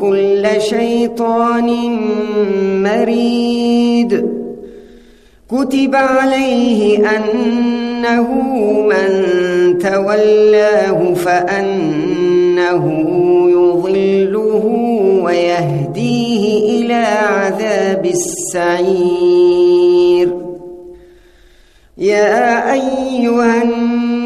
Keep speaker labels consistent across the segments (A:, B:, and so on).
A: كل شيطان مريد. كتب عليه أنه من تولاه فأنه يضله ويهديه إلى عذاب السعير. يا أيها الناس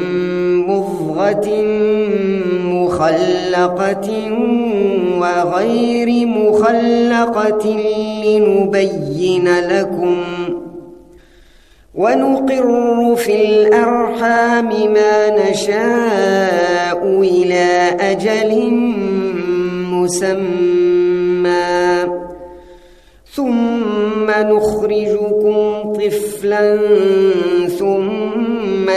A: مخلقة وغير مخلقة لنبين لكم ونقر في الأرحام ما نشاء إلى أجل مسمى ثم نخرجكم طفلا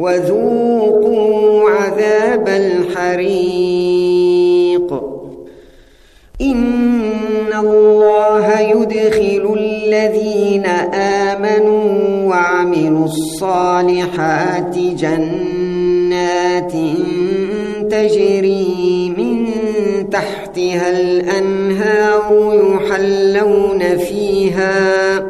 A: وذوقوا عذاب الحريق. إن الله يدخل الذين آمنوا وعملوا الصالحات جنات تجري من تحتها الأنهار يحلون فيها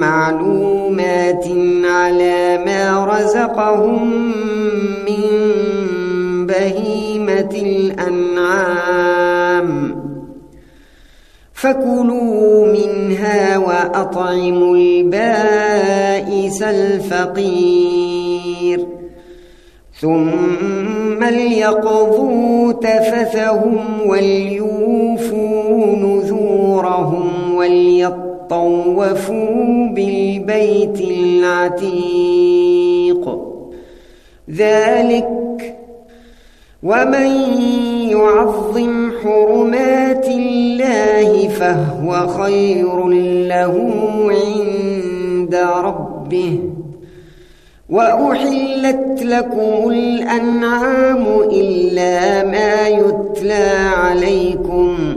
A: معلومات على ما رزقهم من بهيمة الأنعام. فكلوا منها وأطعموا البائس الفقير. ثم ليقضوا تفثهم وليوفوا نذورهم وليطوفوا بالبيت العتيق. ذلك ومن يعظم حرمات الله فهو خير له عند ربه. وأحلت لكم الأنعام إلا ما يتلى عليكم.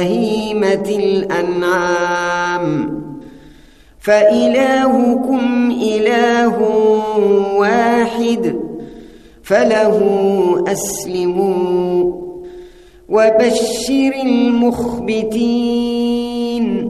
A: بهيمة الأنعام. فإلهكم إله واحد فله أسلموا. وبشر المخبتين.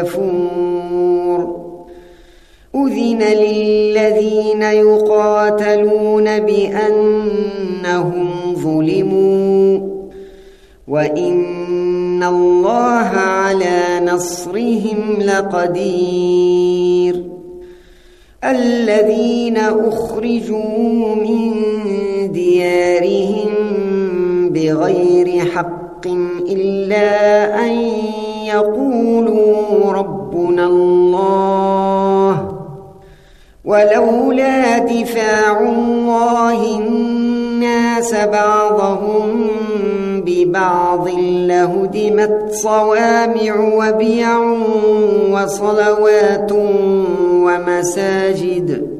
A: كفور أذن للذين يقاتلون بأنهم ظلموا. وإن الله على نصرهم لقدير. الذين أخرجوا من ديارهم بغير حق إلا أن يقولوا ربنا الله ولولا دفاع الله الناس بعضهم ببعض لهدمت صوامع وبيع وصلوات ومساجد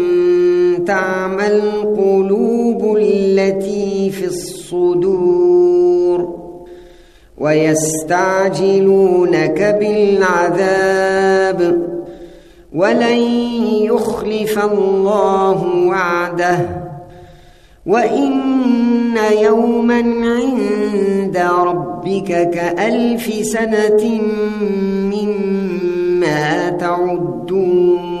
A: تعمى القلوب التي في الصدور ويستعجلونك بالعذاب ولن يخلف الله وعده وإن يوما عند ربك كألف سنة مما تعدون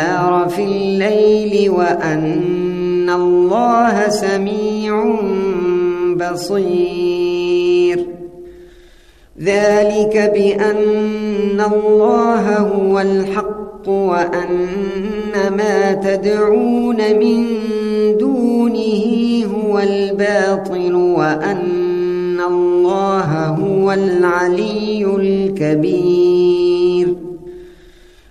A: النهار في الليل وأن الله سميع بصير. ذلك بأن الله هو الحق وأن ما تدعون من دونه هو الباطل وأن الله هو العلي الكبير.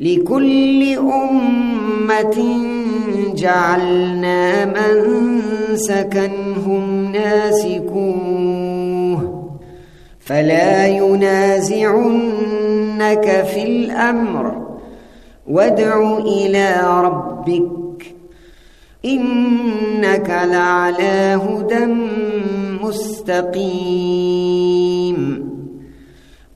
A: لكل أمة جعلنا من سكنهم ناسكوه فلا ينازعنك في الأمر وادع إلى ربك إنك لعلى هدى مستقيم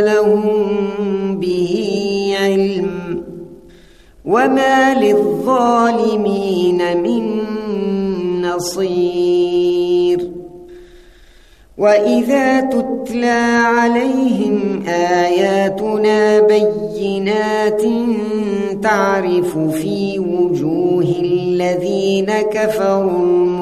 A: لهم به علم وما للظالمين من نصير وإذا تتلى عليهم آياتنا بينات تعرف في وجوه الذين كفروا